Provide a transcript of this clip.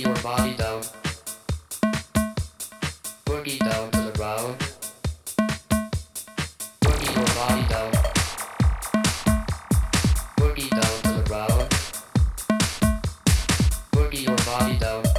your body down. Boogie down to the ground. Boogie your body down. Boogie down to the ground. Boogie your body down.